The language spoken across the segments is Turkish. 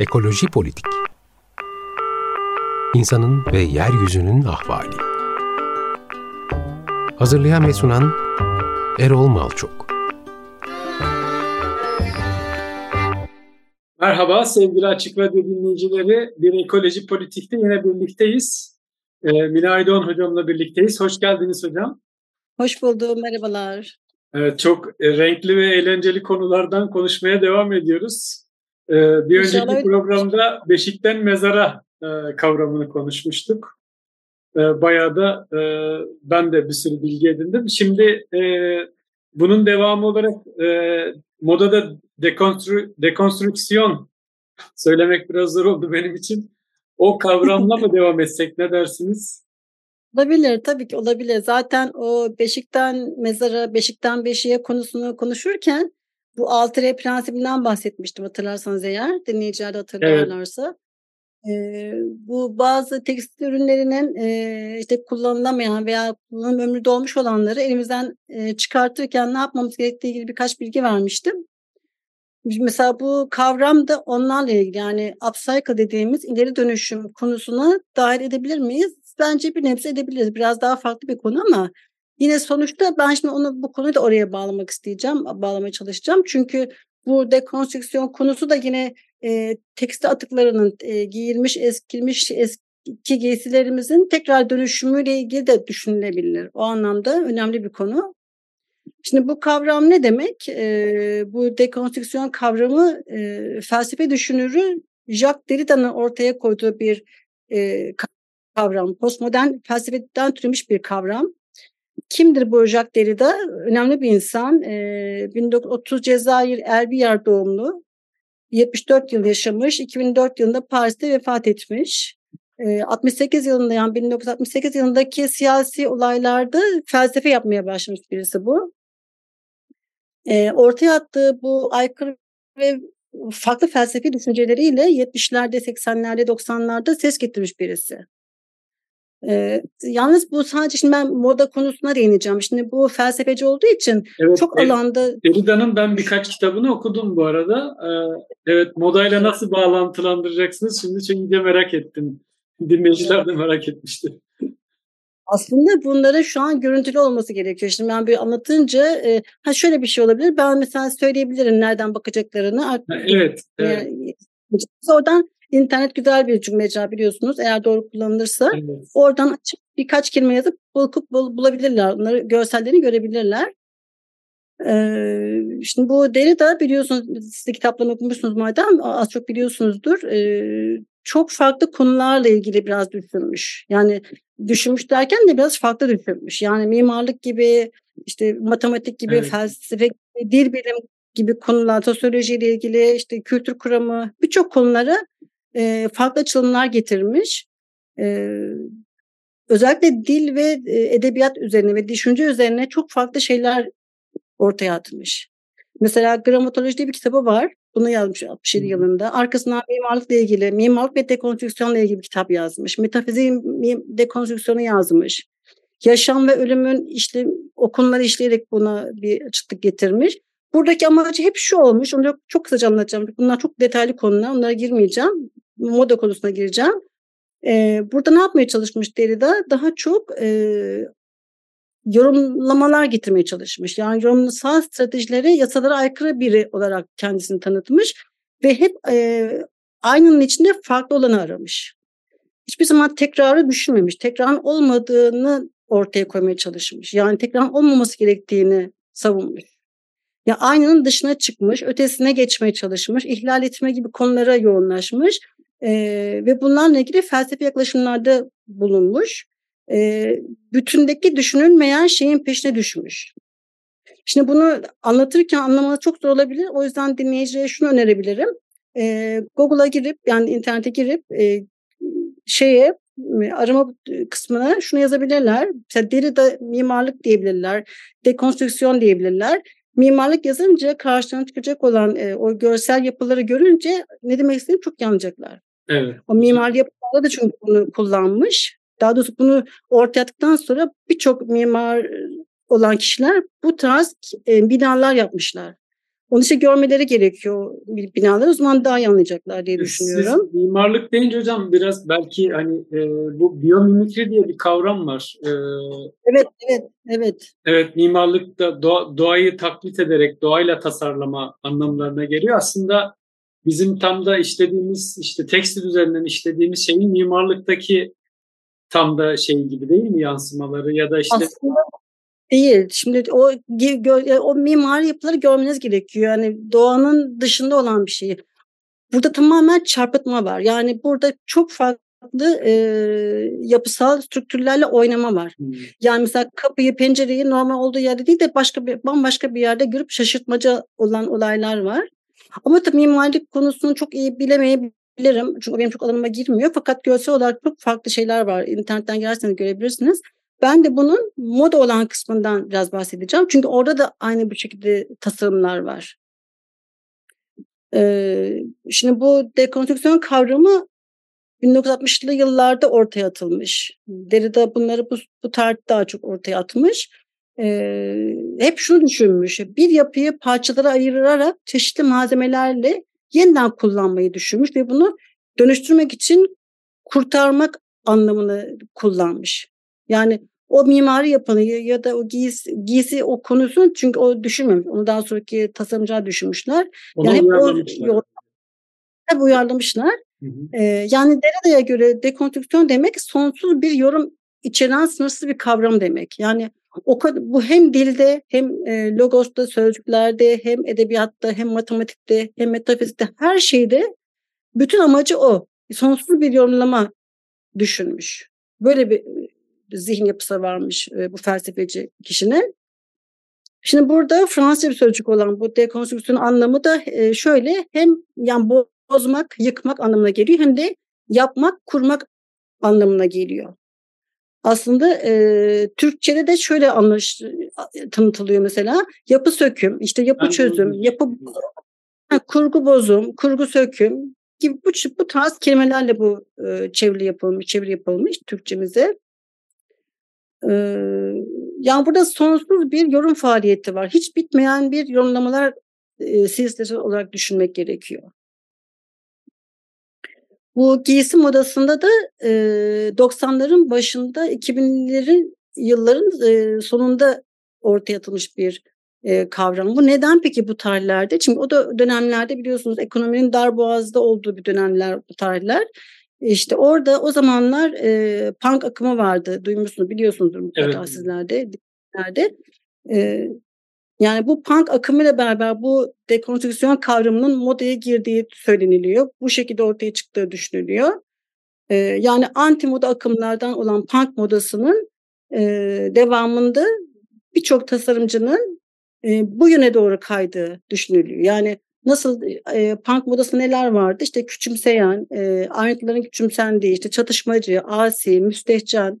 Ekoloji Politik İnsanın ve Yeryüzünün Ahvali Hazırlayan ve sunan Erol Malçok Merhaba sevgili Açık Radyo dinleyicileri. Bir Ekoloji Politik'te yine birlikteyiz. Ee, Mine Aydoğan hocamla birlikteyiz. Hoş geldiniz hocam. Hoş buldum, merhabalar. Evet, çok e, renkli ve eğlenceli konulardan konuşmaya devam ediyoruz. Ee, bir İnşallah önceki programda Beşikten Mezara e, kavramını konuşmuştuk. Ee, bayağı da e, ben de bir sürü bilgi edindim. Şimdi bunun devamı olarak modada dekonstrü, dekonstrüksiyon söylemek biraz zor oldu benim için. O kavramla mı devam etsek ne dersiniz? Olabilir tabii ki olabilir. Zaten o beşikten mezara, beşikten beşiğe konusunu konuşurken bu 6R prensibinden bahsetmiştim hatırlarsanız eğer dinleyiciler de hatırlarlarsa. Evet. Ee, bu bazı tekstil ürünlerinin e, işte kullanılamayan veya kullanım ömrü dolmuş olanları elimizden e, çıkartırken ne yapmamız gerektiği ilgili birkaç bilgi vermiştim. Mesela bu kavram da onlarla ilgili yani upcycle dediğimiz ileri dönüşüm konusuna dahil edebilir miyiz? Bence bir nebze edebiliriz. Biraz daha farklı bir konu ama yine sonuçta ben şimdi onu bu konuyu da oraya bağlamak isteyeceğim, bağlamaya çalışacağım. Çünkü bu dekonstrüksiyon konusu da yine e, tekstil atıklarının e, giyilmiş, eskilmiş, eski giysilerimizin tekrar dönüşümüyle ilgili de düşünülebilir. O anlamda önemli bir konu. Şimdi bu kavram ne demek? E, bu dekonstrüksiyon kavramı e, felsefe düşünürü Jacques Derrida'nın ortaya koyduğu bir e, kavram. Postmodern felsefeden türemiş bir kavram. Kimdir bu Jacques Derrida? Önemli bir insan. E, 1930 Cezayir Erbiyar doğumlu. 74 yıl yaşamış. 2004 yılında Paris'te vefat etmiş. 68 yılında yani 1968 yılındaki siyasi olaylarda felsefe yapmaya başlamış birisi bu e, ortaya attığı bu aykırı ve farklı felsefi düşünceleriyle 70'lerde, 80'lerde, 90'larda ses getirmiş birisi. Ee, yalnız bu sadece şimdi ben moda konusuna değineceğim. Şimdi bu felsefeci olduğu için evet, çok evet, alanda... Derrida'nın ben birkaç kitabını okudum bu arada. Ee, evet modayla nasıl bağlantılandıracaksınız şimdi çünkü merak ettim. Dinleyiciler de merak etmişti. Aslında bunların şu an görüntülü olması gerekiyor. Şimdi ben bir anlatınca e, ha şöyle bir şey olabilir. Ben mesela söyleyebilirim nereden bakacaklarını. Evet. evet. E, oradan internet güzel bir mecra biliyorsunuz. Eğer doğru kullanılırsa evet. oradan açıp birkaç kelime yazıp bakıp bul, bulabilirler. Onları görsellerini görebilirler. Ee, şimdi bu Derrida biliyorsunuz siz de kitaplarını okumuşsunuz madem az çok biliyorsunuzdur. Ee, çok farklı konularla ilgili biraz düşünmüş. Yani düşünmüş derken de biraz farklı düşünmüş. Yani mimarlık gibi, işte matematik gibi, evet. felsefe, dil bilim gibi konular, sosyolojiyle ilgili, işte kültür kuramı birçok konuları e, farklı açılımlar getirmiş. E, özellikle dil ve edebiyat üzerine ve düşünce üzerine çok farklı şeyler ortaya atmış. Mesela Gramatoloji diye bir kitabı var. Bunu yazmış 67 yılında. Arkasından mimarlıkla ilgili, mimarlık ve dekonstrüksiyonla ilgili bir kitap yazmış. Metafizik dekonstrüksiyonu yazmış. Yaşam ve ölümün işte o konuları işleyerek buna bir açıklık getirmiş. Buradaki amacı hep şu olmuş. Onu çok kısaca anlatacağım. Bunlar çok detaylı konular. Onlara girmeyeceğim. Moda konusuna gireceğim. Ee, burada ne yapmaya çalışmış Derrida? Daha çok e, yorumlamalar getirmeye çalışmış. Yani yorumsal stratejileri yasalara aykırı biri olarak kendisini tanıtmış ve hep e, aynının içinde farklı olanı aramış. Hiçbir zaman tekrarı düşünmemiş. Tekrarın olmadığını ortaya koymaya çalışmış. Yani tekrarın olmaması gerektiğini savunmuş. Ya aynanın dışına çıkmış, ötesine geçmeye çalışmış, ihlal etme gibi konulara yoğunlaşmış e, ve bunlarla ilgili felsefi yaklaşımlarda bulunmuş e, bütündeki düşünülmeyen şeyin peşine düşmüş. Şimdi bunu anlatırken anlaması çok zor olabilir. O yüzden dinleyicilere şunu önerebilirim. E, Google'a girip yani internete girip e, şeye arama kısmına şunu yazabilirler. Mesela Derrida mimarlık diyebilirler, dekonstrüksiyon diyebilirler. Mimarlık yazınca karşılarına çıkacak olan e, o görsel yapıları görünce ne demek istediğini çok yanacaklar. Evet. O mimari yapılarda da çünkü bunu kullanmış daha doğrusu bunu ortaya attıktan sonra birçok mimar olan kişiler bu tarz e, binalar yapmışlar. Onu işte görmeleri gerekiyor binalar. O zaman daha iyi anlayacaklar diye düşünüyorum. Siz mimarlık deyince hocam biraz belki hani e, bu biyomimikri diye bir kavram var. E, evet, evet, evet. Evet, mimarlıkta doğa, doğayı taklit ederek doğayla tasarlama anlamlarına geliyor. Aslında bizim tam da işlediğimiz işte tekstil üzerinden işlediğimiz şeyin mimarlıktaki tam da şey gibi değil mi yansımaları ya da işte Aslında Değil. Şimdi o o mimari yapıları görmeniz gerekiyor. Yani doğanın dışında olan bir şey. Burada tamamen çarpıtma var. Yani burada çok farklı e, yapısal strüktürlerle oynama var. Hmm. Yani mesela kapıyı, pencereyi normal olduğu yerde değil de başka bir bambaşka bir yerde görüp şaşırtmaca olan olaylar var. Ama tabii mimarlık konusunu çok iyi bilemeyebilirim. Çünkü benim çok alanıma girmiyor. Fakat görsel olarak çok farklı şeyler var. İnternetten girerseniz görebilirsiniz. Ben de bunun moda olan kısmından biraz bahsedeceğim. Çünkü orada da aynı bu şekilde tasarımlar var. Ee, şimdi bu dekonstrüksiyon kavramı 1960'lı yıllarda ortaya atılmış. Derrida bunları bu, bu tarihte daha çok ortaya atmış. Ee, hep şunu düşünmüş. Bir yapıyı parçalara ayırarak çeşitli malzemelerle yeniden kullanmayı düşünmüş ve bunu dönüştürmek için kurtarmak anlamını kullanmış. Yani o mimari yapanı ya da o giysi, giysi o konusunu çünkü o düşünmemiş. Onu daha sonraki tasarımcılar düşünmüşler. Onu yani uyarlamışlar. O, tabii uyarlamışlar. Hı hı. Ee, yani Derrida'ya göre dekonstrüksiyon demek sonsuz bir yorum içeren sınırsız bir kavram demek. Yani o bu hem dilde hem e, logosta, sözcüklerde, hem edebiyatta, hem matematikte, hem metafizikte her şeyde bütün amacı o. Sonsuz bir yorumlama düşünmüş. Böyle bir zihin yapısı varmış e, bu felsefeci kişinin. Şimdi burada Fransızca bir sözcük olan bu dekonstrüksiyon anlamı da e, şöyle hem yani bozmak, yıkmak anlamına geliyor hem de yapmak, kurmak anlamına geliyor. Aslında e, Türkçe'de de şöyle anlaş tanıtılıyor mesela yapı söküm, işte yapı ben çözüm, yapı ha, kurgu bozum, kurgu söküm gibi bu, bu tarz kelimelerle bu e, çeviri yapılmış, çeviri yapılmış Türkçemize. Ee, yani burada sonsuz bir yorum faaliyeti var. Hiç bitmeyen bir yorumlamalar e, silsilesi olarak düşünmek gerekiyor. Bu giysi modasında da e, 90'ların başında 2000'lerin yılların e, sonunda ortaya atılmış bir e, kavram. Bu neden peki bu tarihlerde? Çünkü o da dönemlerde biliyorsunuz ekonominin dar boğazda olduğu bir dönemler bu tarihler. İşte orada o zamanlar e, punk akımı vardı. Duymuşsunuz, biliyorsunuzdur mutlaka evet. sizlerde. Nerede? E, yani bu punk akımıyla beraber bu dekonstrüksiyon kavramının modaya girdiği söyleniliyor. Bu şekilde ortaya çıktığı düşünülüyor. E, yani anti moda akımlardan olan punk modasının e, devamında birçok tasarımcının e, bu yöne doğru kaydığı düşünülüyor. Yani Nasıl e, punk modasında neler vardı? İşte küçümseyen, e, ayrıntıların küçümsendiği, işte çatışmacı, asi, müstehcen,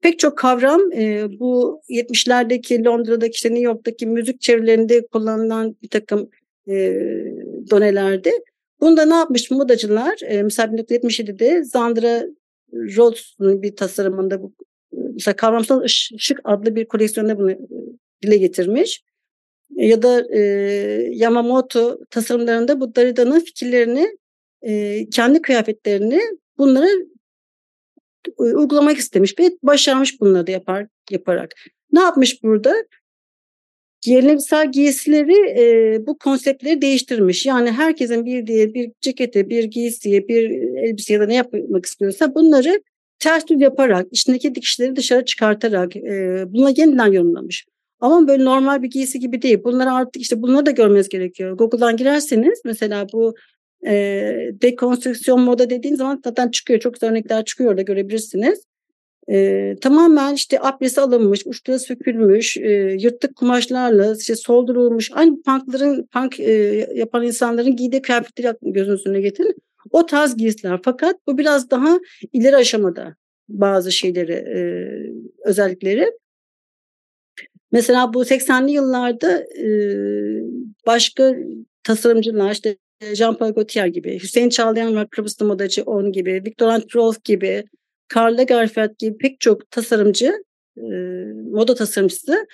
pek çok kavram e, bu 70'lerdeki Londra'daki işte New York'taki müzik çevrelerinde kullanılan bir takım e, donelerdi. Bunda ne yapmış modacılar? E, mesela 1977'de Zandra Rhodes'un bir tasarımında bu mesela kavramsal ışık adlı bir koleksiyonda bunu dile getirmiş ya da e, Yamamoto tasarımlarında bu Derrida'nın fikirlerini, e, kendi kıyafetlerini bunları uygulamak istemiş ve başarmış bunları da yapar, yaparak. Ne yapmış burada? Geleneksel giysileri e, bu konseptleri değiştirmiş. Yani herkesin bir diye bir cekete, bir giysiye, bir elbise ya da ne yapmak istiyorsa bunları ters düz yaparak, içindeki dikişleri dışarı çıkartarak e, buna yeniden yorumlamış. Ama böyle normal bir giysi gibi değil. Bunları artık işte bunları da görmeniz gerekiyor. Google'dan girerseniz mesela bu e, dekonstrüksiyon moda dediğin zaman zaten çıkıyor. Çok güzel örnekler çıkıyor orada görebilirsiniz. E, tamamen işte ablesi alınmış, uçları sökülmüş, e, yırtık kumaşlarla işte soldurulmuş. Aynı punkların, punk e, yapan insanların giydiği kıyafetleri gözünüzün önüne getirin. O tarz giysiler. Fakat bu biraz daha ileri aşamada bazı şeyleri, e, özellikleri. Mesela bu 80'li yıllarda e, başka tasarımcılar işte Jean-Paul Gaultier gibi, Hüseyin Çağlayan ve Kıbrıslı modacı on gibi, Victor Rolf gibi, Karl Lagerfeld gibi pek çok tasarımcı, e, moda tasarımcısı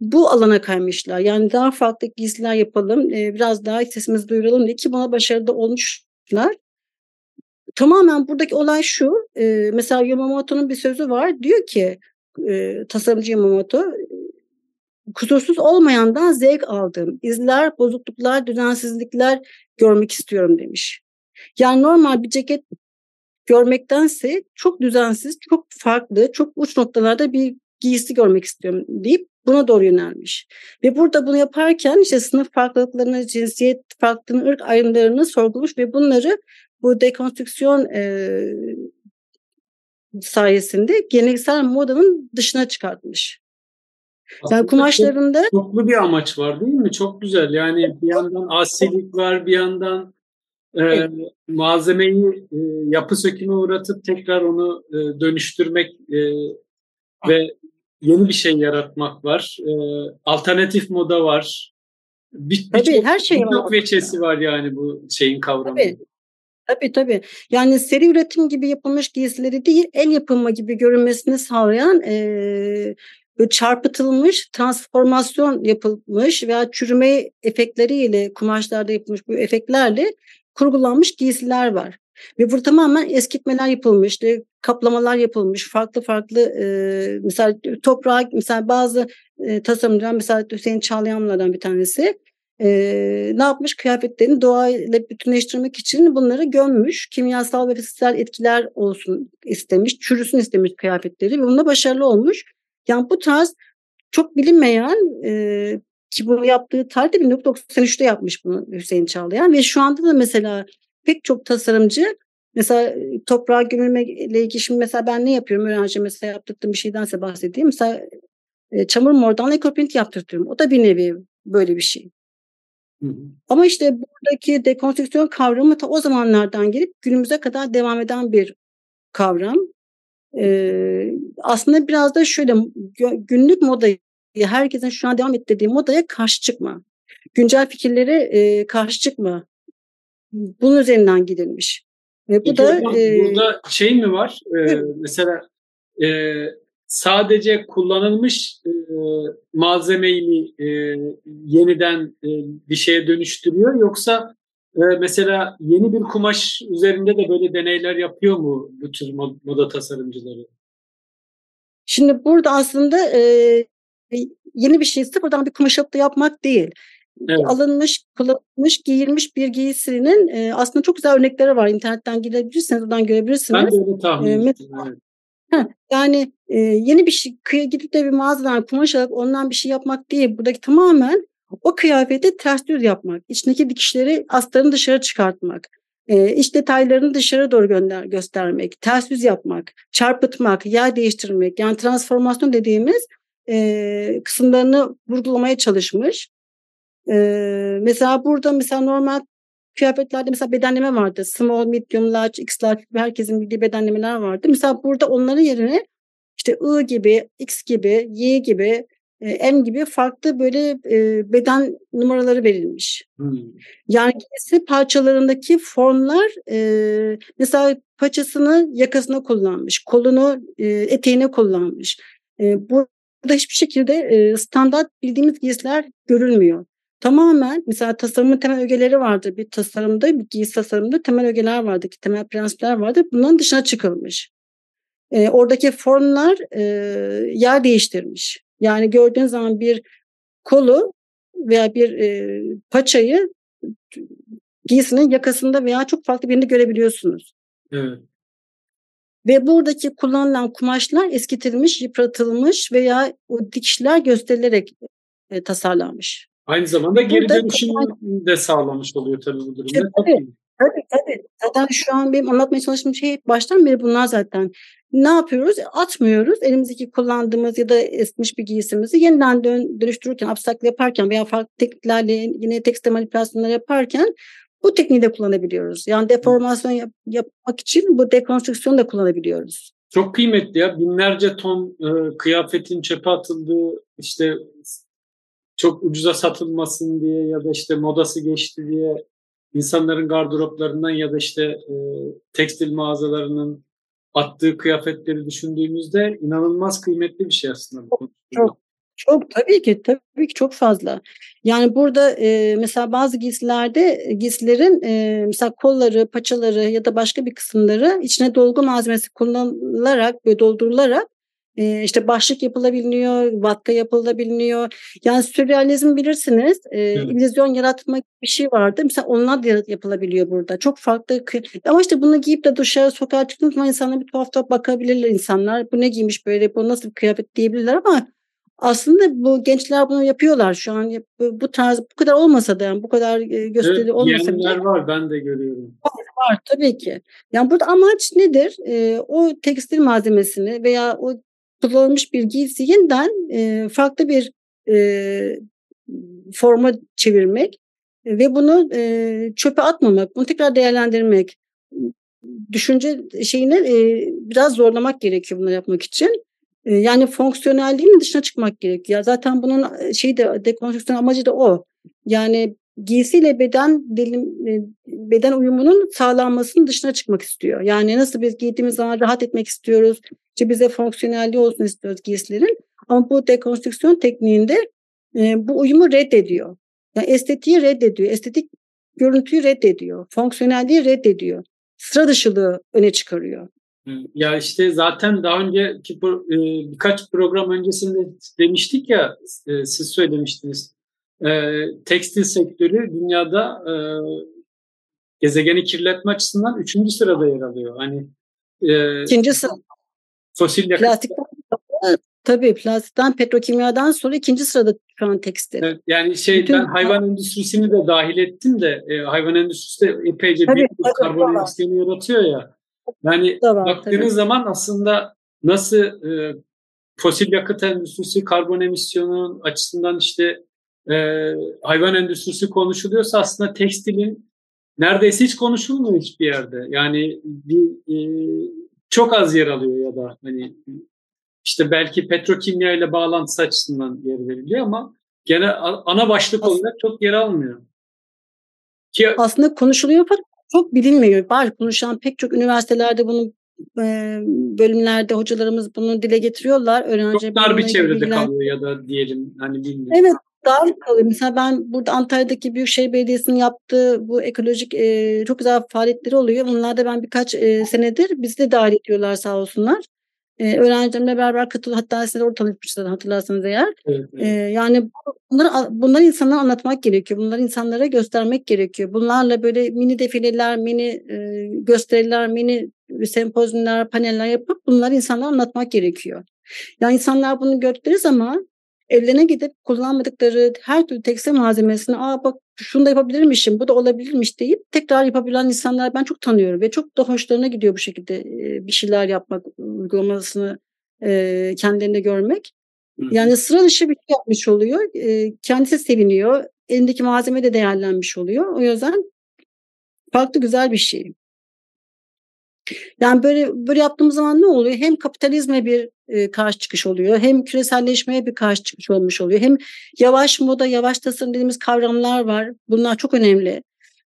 bu alana kaymışlar. Yani daha farklı giysiler yapalım, e, biraz daha sesimizi duyuralım diye ki buna başarılı olmuşlar. Tamamen buradaki olay şu, e, mesela Yamamoto'nun bir sözü var. Diyor ki e, tasarımcı Yamamoto, kusursuz olmayandan zevk aldığım izler, bozukluklar, düzensizlikler görmek istiyorum demiş. Yani normal bir ceket görmektense çok düzensiz, çok farklı, çok uç noktalarda bir giysi görmek istiyorum deyip buna doğru yönelmiş. Ve burada bunu yaparken işte sınıf farklılıklarını, cinsiyet farklılığını, ırk ayrımlarını sorgulamış ve bunları bu dekonstrüksiyon e, sayesinde geleneksel modanın dışına çıkartmış. Aslında yani kumaşlarında çok, çoklu bir amaç var değil mi? Çok güzel. Yani bir yandan asilik var, bir yandan e, malzemeyi e, yapı söküme uğratıp tekrar onu e, dönüştürmek e, ve yeni bir şey yaratmak var. E, alternatif moda var. Bir, bir tabii çok, her şey var. Çok veçesi var yani bu şeyin kavramı. Tabii. Tabii tabii. Yani seri üretim gibi yapılmış giysileri değil, el yapımı gibi görünmesini sağlayan e, çarpıtılmış, transformasyon yapılmış veya çürüme efektleriyle kumaşlarda yapılmış bu efektlerle kurgulanmış giysiler var. Ve burada tamamen eskitmeler yapılmış, kaplamalar yapılmış, farklı farklı e, mesela toprağa, mesela bazı e, tasarımcılar, mesela Hüseyin Çağlayanlardan bir tanesi e, ne yapmış? Kıyafetlerini doğayla bütünleştirmek için bunları gömmüş. Kimyasal ve fiziksel etkiler olsun istemiş, çürüsün istemiş kıyafetleri ve bunda başarılı olmuş. Yani bu tarz çok bilinmeyen e, ki bunu yaptığı tarihte 1993'te yapmış bunu Hüseyin Çağlayan ve şu anda da mesela pek çok tasarımcı mesela toprağa gömülmeyle ilgili şimdi mesela ben ne yapıyorum öğrenci mesela yaptırdığım bir şeydense bahsedeyim. Mesela e, çamur mordan ekoprint yaptırtıyorum. O da bir nevi böyle bir şey. Hı hı. Ama işte buradaki dekonstrüksiyon kavramı ta o zamanlardan gelip günümüze kadar devam eden bir kavram. Ee, aslında biraz da şöyle günlük modayı herkesin şu an devam ettirdiği modaya karşı çıkma. Güncel fikirlere e, karşı çıkma. Bunun üzerinden gidilmiş. Ve bu Peki da e, burada şey mi var? Ee, mesela e, sadece kullanılmış e, malzemeyi e, yeniden e, bir şeye dönüştürüyor yoksa e, mesela yeni bir kumaş üzerinde de böyle deneyler yapıyor mu bu tür moda tasarımcıları? Şimdi burada aslında e, yeni bir şey sıfırdan bir kumaş alıp yapmak değil. Evet. Alınmış, kullanılmış, giyilmiş bir giysinin e, aslında çok güzel örnekleri var. İnternetten girebilirsiniz, oradan görebilirsiniz. Ben de öyle tahmin e, mesela, evet. Yani e, yeni bir şey gidip de bir mağazadan kumaş alıp ondan bir şey yapmak değil. Buradaki tamamen o kıyafeti ters düz yapmak, içindeki dikişleri astarını dışarı çıkartmak, e, iç detaylarını dışarı doğru gönder göstermek, ters düz yapmak, çarpıtmak, yer değiştirmek. Yani transformasyon dediğimiz e, kısımlarını vurgulamaya çalışmış. E, mesela burada mesela normal kıyafetlerde mesela bedenleme vardı. Small, medium, large, x large herkesin bildiği bedenlemeler vardı. Mesela burada onların yerine işte I gibi, X gibi, Y gibi, M gibi farklı böyle e, beden numaraları verilmiş. Hmm. Yani giysi parçalarındaki formlar e, mesela paçasını yakasına kullanmış, kolunu e, eteğine kullanmış. E, burada hiçbir şekilde e, standart bildiğimiz giysiler görülmüyor. Tamamen mesela tasarımın temel ögeleri vardı. Bir tasarımda, bir giysi tasarımında temel ögeler vardı, ki temel prensipler vardı. Bunların dışına çıkılmış. E, oradaki formlar e, yer değiştirmiş. Yani gördüğün zaman bir kolu veya bir e, paçayı giysinin yakasında veya çok farklı birinde görebiliyorsunuz. Evet. Ve buradaki kullanılan kumaşlar eskitilmiş, yıpratılmış veya o dikişler gösterilerek e, tasarlanmış. Aynı zamanda geri dönüşümü de sağlamış oluyor tabii bu durumda. Tabii, tabii, tabii. Zaten şu an benim anlatmaya çalıştığım şey baştan beri bunlar zaten. Ne yapıyoruz? Atmıyoruz. Elimizdeki kullandığımız ya da eskimiş bir giysimizi yeniden dön, dönüştürürken, abstraklı yaparken veya farklı tekniklerle yine tekstil manipülasyonları yaparken bu tekniği de kullanabiliyoruz. Yani deformasyon yap, yapmak için bu dekonstrüksiyonu da kullanabiliyoruz. Çok kıymetli ya. Binlerce ton e, kıyafetin çöpe atıldığı işte çok ucuza satılmasın diye ya da işte modası geçti diye insanların gardıroplarından ya da işte e, tekstil mağazalarının attığı kıyafetleri düşündüğümüzde inanılmaz kıymetli bir şey aslında. Çok, çok, Çok tabii ki tabii ki çok fazla. Yani burada e, mesela bazı giysilerde giysilerin e, mesela kolları, paçaları ya da başka bir kısımları içine dolgu malzemesi kullanılarak ve doldurularak e, işte başlık yapılabiliyor, vatka yapılabiliyor. Yani sürrealizm bilirsiniz. E, evet. illüzyon yaratma bir şey vardı. Mesela onlar da yapılabiliyor burada. Çok farklı. Ama işte bunu giyip de dışarı sokağa çıktığınız zaman insanlar bir tuhaf tuhaf bakabilirler insanlar. Bu ne giymiş böyle, bu nasıl bir kıyafet diyebilirler ama aslında bu gençler bunu yapıyorlar şu an. Bu tarz bu kadar olmasa da yani bu kadar gösteri evet, olmasa bile. var ben de görüyorum. Var, var tabii ki. Yani burada amaç nedir? Ee, o tekstil malzemesini veya o kullanılmış bir giysi yeniden e, farklı bir e, forma çevirmek ve bunu e, çöpe atmamak, bunu tekrar değerlendirmek, düşünce şeyini e, biraz zorlamak gerekiyor bunu yapmak için. E, yani fonksiyonelliğin dışına çıkmak gerekiyor. Zaten bunun şey de dekonstrüksiyon amacı da o. Yani giysiyle beden dilim, beden uyumunun sağlanmasının dışına çıkmak istiyor. Yani nasıl biz giydiğimiz zaman rahat etmek istiyoruz. İşte bize fonksiyonelliği olsun istiyoruz giysilerin. Ama bu dekonstrüksiyon tekniğinde e, bu uyumu reddediyor. Yani estetiği reddediyor. Estetik görüntüyü reddediyor. Fonksiyonelliği reddediyor. Sıra dışılığı öne çıkarıyor. Ya işte zaten daha önceki e, birkaç program öncesinde demiştik ya e, siz söylemiştiniz. Tekstil sektörü dünyada gezegeni kirletme açısından üçüncü sırada yer alıyor. Hani ikinci sıra. Fosil yakıt. Plastikten, tabii plastikten, petrokimyadan sonra ikinci sırada şu an tekstil. Evet, yani şey Bütün, ben hayvan endüstrisini de dahil ettim de e, hayvan endüstrisi de epeyce tabii, büyük bir karbon emisyonu yaratıyor ya. Yani var, baktığınız tabii. zaman aslında nasıl e, fosil yakıt endüstrisi karbon emisyonu açısından işte e, hayvan endüstrisi konuşuluyorsa aslında tekstilin neredeyse hiç konuşulmuyor hiçbir yerde. Yani bir e, çok az yer alıyor ya da hani işte belki petrokimya ile bağlantısı açısından yer veriliyor ama gene ana başlık aslında, olarak çok yer almıyor. Ki, aslında konuşuluyor fakat çok bilinmiyor. Var konuşan pek çok üniversitelerde bunu bölümlerde hocalarımız bunu dile getiriyorlar. Öğrenci çok dar bir çevrede bilgilen... kalıyor ya da diyelim hani bilmiyorum. Evet dar kalıyor. Mesela ben burada Antalya'daki Büyükşehir Belediyesi'nin yaptığı bu ekolojik e, çok güzel faaliyetleri oluyor. Bunlarda ben birkaç e, senedir bizi de dahil ediyorlar sağ olsunlar. E, öğrencilerimle beraber katıl hatta size orada tanışmışlar hatırlarsanız eğer. Evet, evet. E, yani bunları, bunları insanlara anlatmak gerekiyor. Bunları insanlara göstermek gerekiyor. Bunlarla böyle mini defileler, mini e, gösteriler, mini sempozyumlar, paneller yapıp bunları insanlara anlatmak gerekiyor. Yani insanlar bunu gördükleri zaman evlerine gidip kullanmadıkları her türlü tekstil malzemesini aa bak şunu da yapabilirmişim, bu da olabilirmiş deyip tekrar yapabilen insanlar ben çok tanıyorum ve çok da hoşlarına gidiyor bu şekilde bir şeyler yapmak, uygulamasını kendilerinde görmek. Yani sıra dışı bir şey yapmış oluyor. Kendisi seviniyor. Elindeki malzeme de değerlenmiş oluyor. O yüzden farklı güzel bir şey. Yani böyle böyle yaptığımız zaman ne oluyor? Hem kapitalizme bir e, karşı çıkış oluyor, hem küreselleşmeye bir karşı çıkış olmuş oluyor. Hem yavaş moda, yavaş tasarım dediğimiz kavramlar var. Bunlar çok önemli.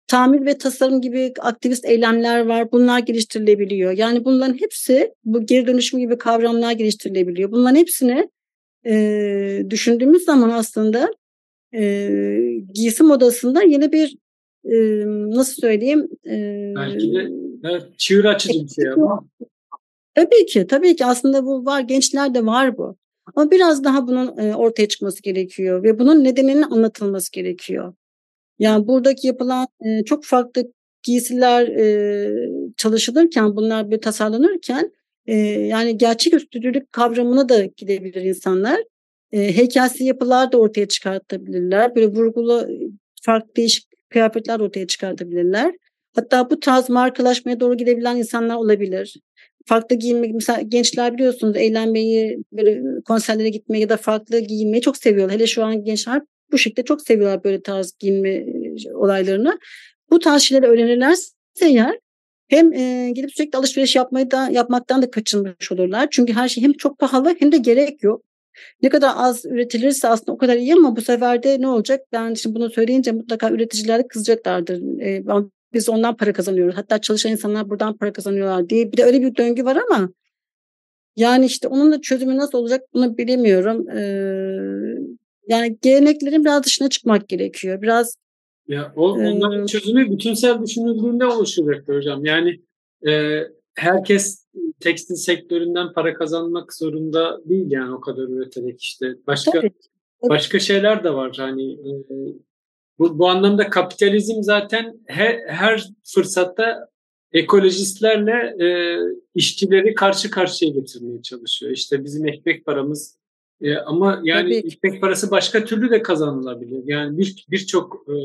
Tamir ve tasarım gibi aktivist eylemler var. Bunlar geliştirilebiliyor. Yani bunların hepsi bu geri dönüşüm gibi kavramlar geliştirilebiliyor. Bunların hepsini e, düşündüğümüz zaman aslında e, giysi modasında yeni bir e, nasıl söyleyeyim? E, Belki de evet, çığır açıcı bir şey ama. Tabii ki, tabii ki aslında bu var, gençlerde var bu. Ama biraz daha bunun e, ortaya çıkması gerekiyor ve bunun nedeninin anlatılması gerekiyor. Yani buradaki yapılan e, çok farklı giysiler e, çalışılırken, bunlar bir tasarlanırken yani gerçek üstünlük kavramına da gidebilir insanlar. Heykelsi yapılar da ortaya çıkartabilirler. Böyle vurgulu farklı değişik kıyafetler ortaya çıkartabilirler. Hatta bu tarz markalaşmaya doğru gidebilen insanlar olabilir. Farklı giyinmek, mesela gençler biliyorsunuz eğlenmeyi, böyle konserlere gitmeyi ya da farklı giyinmeyi çok seviyorlar. Hele şu an gençler bu şekilde çok seviyorlar böyle tarz giyinme e, olaylarını. Bu tarz şeyleri öğrenirlerse eğer hem e, gidip sürekli alışveriş yapmayı da yapmaktan da kaçınmış olurlar. Çünkü her şey hem çok pahalı hem de gerek yok. Ne kadar az üretilirse aslında o kadar iyi ama bu sefer de ne olacak? Ben şimdi bunu söyleyince mutlaka üreticiler de kızacaklardır. E, biz ondan para kazanıyoruz. Hatta çalışan insanlar buradan para kazanıyorlar diye. Bir de öyle bir döngü var ama Yani işte onun da çözümü nasıl olacak bunu bilemiyorum. Ee, yani geleneklerin biraz dışına çıkmak gerekiyor. Biraz ya o, onların e, çözümü bütünsel düşünüldüğünde oluşacaktır hocam. Yani e, herkes tekstil sektöründen para kazanmak zorunda değil yani o kadar üreterek işte. Başka tabii. başka şeyler de var. Hani e, bu, bu anlamda kapitalizm zaten her, her fırsatta ekolojistlerle e, işçileri karşı karşıya getirmeye çalışıyor. İşte bizim ekmek paramız e, ama yani Tabii. ekmek parası başka türlü de kazanılabilir. Yani bir birçok e,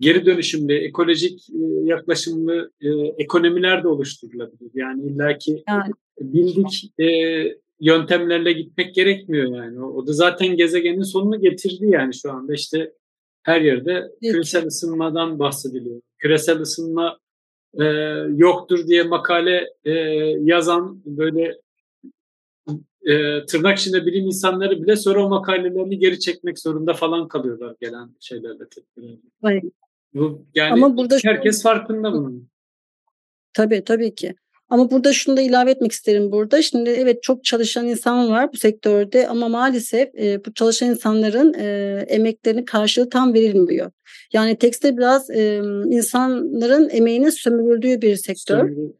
geri dönüşümlü, ekolojik e, yaklaşımlı e, ekonomiler de oluşturulabilir. Yani illaki yani. bildik e, yöntemlerle gitmek gerekmiyor yani. O, o da zaten gezegenin sonunu getirdi yani şu anda işte her yerde evet. küresel ısınmadan bahsediliyor. Küresel ısınma e, yoktur diye makale e, yazan böyle e, tırnak içinde bilim insanları bile sonra o makalelerini geri çekmek zorunda falan kalıyorlar gelen şeylerle tepkilerle. Bu, yani Ama burada herkes şu... farkında bunun. Tabii tabii ki. Ama burada şunu da ilave etmek isterim burada. Şimdi evet çok çalışan insan var bu sektörde ama maalesef e, bu çalışan insanların e, emeklerinin karşılığı tam verilmiyor. Yani tekstil biraz e, insanların emeğinin sömürüldüğü bir sektör. Sömürü.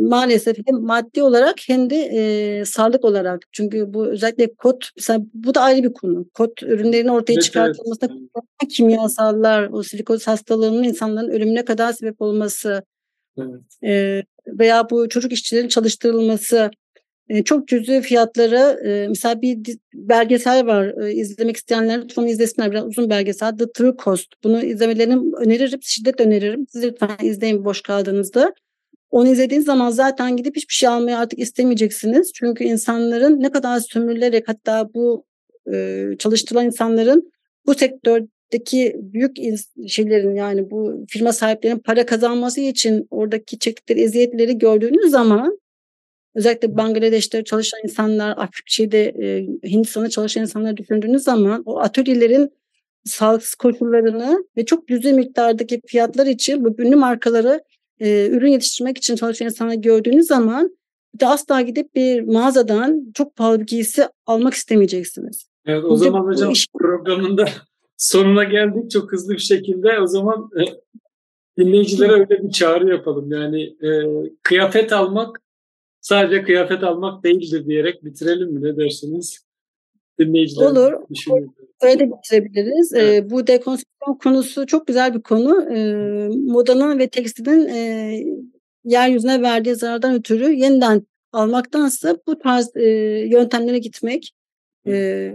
Maalesef hem maddi olarak hem de e, sağlık olarak. Çünkü bu özellikle kot, mesela bu da ayrı bir konu. Kot ürünlerin ortaya evet, çıkartılmasında evet. kimyasallar, o silikoz hastalığının insanların ölümüne kadar sebep olması, evet. e, veya bu çocuk işçilerin çalıştırılması e, çok cüzi fiyatları e, mesela bir belgesel var e, izlemek isteyenler lütfen izlesinler biraz uzun belgesel The True Cost. Bunu izlemelerini öneririm şiddet öneririm. Siz lütfen izleyin boş kaldığınızda. Onu izlediğiniz zaman zaten gidip hiçbir şey almaya artık istemeyeceksiniz. Çünkü insanların ne kadar sömürülerek hatta bu çalıştırılan insanların bu sektör deki büyük şeylerin yani bu firma sahiplerinin para kazanması için oradaki çektikleri eziyetleri gördüğünüz zaman özellikle Bangladeş'te çalışan insanlar, Afrika'da e, Hindistan'da çalışan insanlar düşündüğünüz zaman o atölyelerin sağlıksız koşullarını ve çok cüzi miktardaki fiyatlar için bu ünlü markaları e, ürün yetiştirmek için çalışan insanları gördüğünüz zaman bir de asla gidip bir mağazadan çok pahalı bir giysi almak istemeyeceksiniz. Evet o Çünkü zaman hocam iş... programında sonuna geldik çok hızlı bir şekilde. O zaman e, dinleyicilere öyle bir çağrı yapalım. Yani e, kıyafet almak sadece kıyafet almak değildir diyerek bitirelim mi ne dersiniz? Dinleyiciler Olur. Öyle de bitirebiliriz. E, evet. E, bu dekonstrüksiyon konusu çok güzel bir konu. E, modanın ve tekstilin e, yeryüzüne verdiği zarardan ötürü yeniden almaktansa bu tarz e, yöntemlere gitmek e,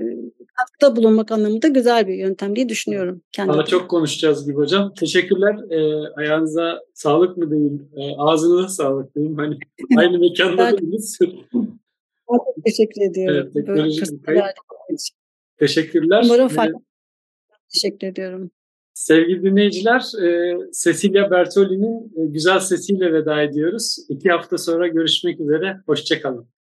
katkıda bulunmak anlamında güzel bir yöntem diye düşünüyorum. Kendim. Daha çok konuşacağız gibi hocam. Teşekkürler. E, ayağınıza sağlık mı diyeyim, e, ağzınıza sağlık diyeyim. Hani aynı mekanda değiliz. Çok teşekkür ediyorum. Evet, teknoloji Teşekkürler. Umarım farklı. Ee, teşekkür ediyorum. Sevgili dinleyiciler, e, Cecilia Bertoli'nin e, güzel sesiyle veda ediyoruz. İki hafta sonra görüşmek üzere. Hoşçakalın.